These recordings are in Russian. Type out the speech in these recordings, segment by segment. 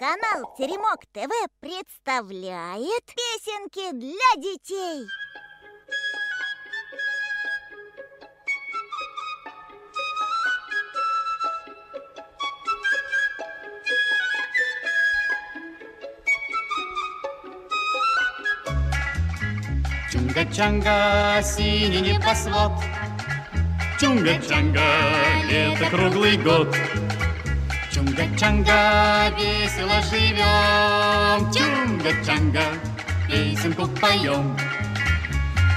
Канал Теремок ТВ представляет песенки для детей. Чунга-чанга, синий небосвод Чунга-чанга, лето круглый год Чунга-чанга, весело живем. Чунга-чанга, песенку поем.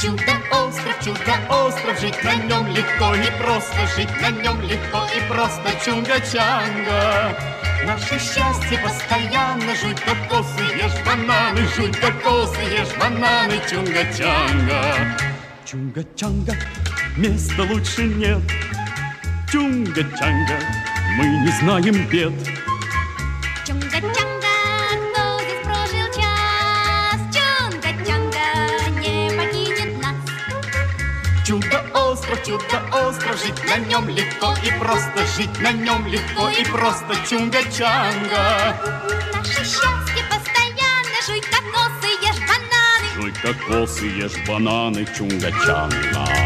Чудо-остров, чудо-остров, жить на нем легко и просто Жить на нем легко и просто. Чунга-чанга Наше счастье постоянно Жуй кокосы, ешь бананы Жуй кокосы, ешь бананы. Чунга-чанга Чунга-чанга, места лучше нет. Чунга-чанга, мы не знаем бед Чунга-чанга, кто здесь прожил час? Чунга-чанга не покинет нас. Чудо-остров, чудо-остров Жить на нем легко и просто Жить на нем легко и просто Чунга-чанга Наше счастье постоянно. Жуй кокосы, ешь бананы. Жуй кокосы, ешь бананы Чунга-чанга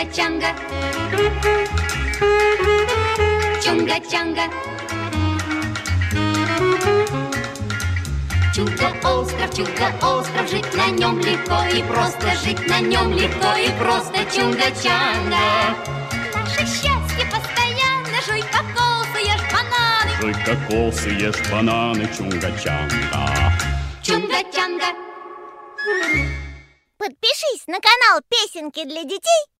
Чунга-чанга. Чунга-чанга. Чудо-остров, чудо-остров Жить на нем легко и просто Жить на нем легко и просто Чунга-чанга Наше счастье постоянно. Жуй кокосы, ешь бананы. Жуй кокосы, ешь бананы Чунга-чанга Чунга-чанга. Подпишись на канал Песенки для детей